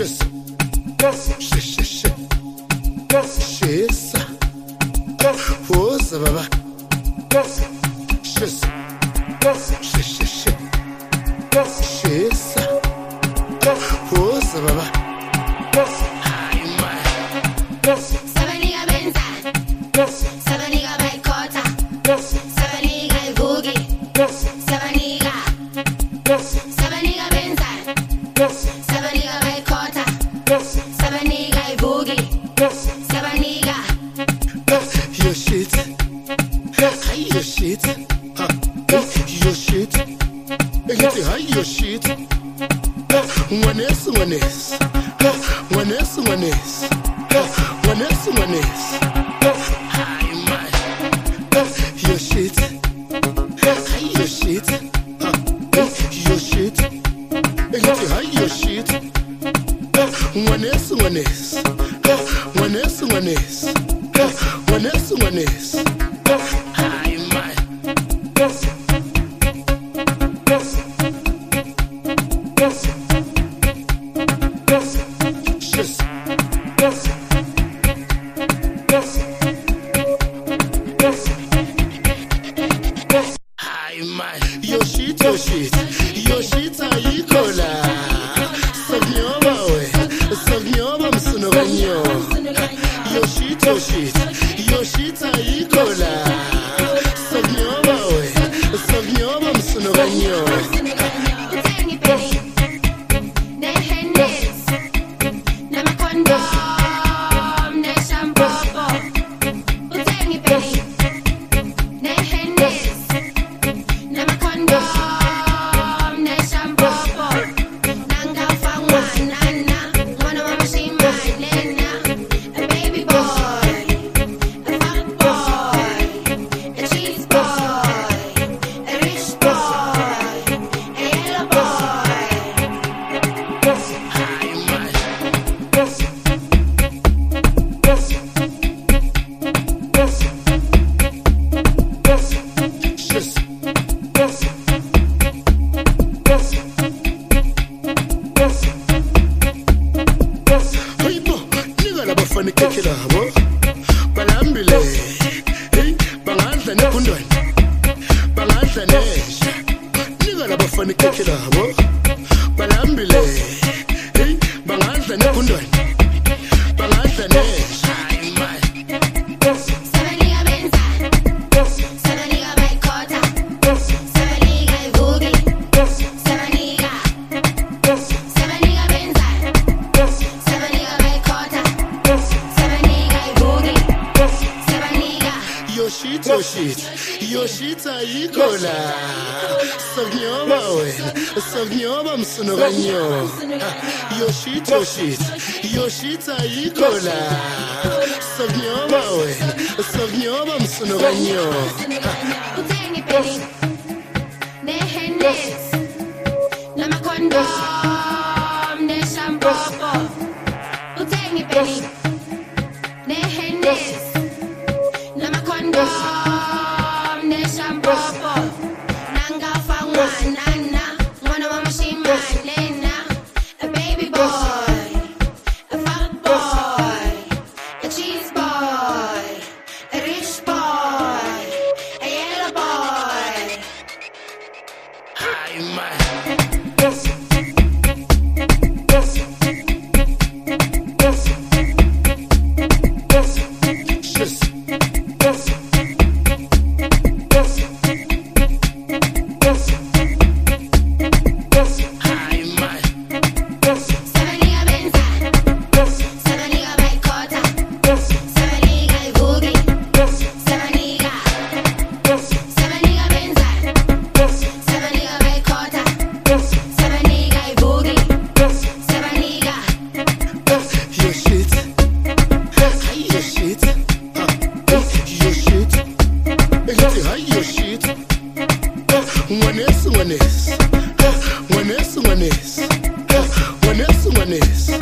Shit, shit, shit. Shisa. Woza baba. Shis. Shit, shit, shit. Shisa. Woza baba. Ay, my. Sabaniga benza, sabaniga ibugi, sabaniga. Your shit. Your shit. Your shit. Ngithi hi your shit. Ngwanesi ngwanesi. Ngwanesi ngwanesi. Ngwanesi ngwanesi. Hi my. Your shit. Your shit. Your shit. Your shit. Ngwanesi ngwanesi. Ngwanesi ngwanesi. Hi my. Shit. Hi my. Your shit, your shit. Your shit ayikho la. Sakunyoba we. Sakunyoba msuno kanyo. Your shit, ikhekhe labo. Balambile. Hey, bangadla nephundwane. Bangadla nesha. Nika labafana ikhekhe labo. Balambile. Bangadla nephundwane. Bangadla nesha. Your shit, your shit, your shit ayikho la. Sakunyoba wena, sakunyoba msuno kanyo. Your shit, your shit, your shit ayikho la. Sakunyoba wena, sakunyoba msuno kanyo. Utengi peni, nehendes, namakondom, neshampopo. Utengi peni, nehendes, Nangafangwa Ngwanesi ngwanesi. Ngwanesi ngwanesi. Ngwanesi ngwanesi.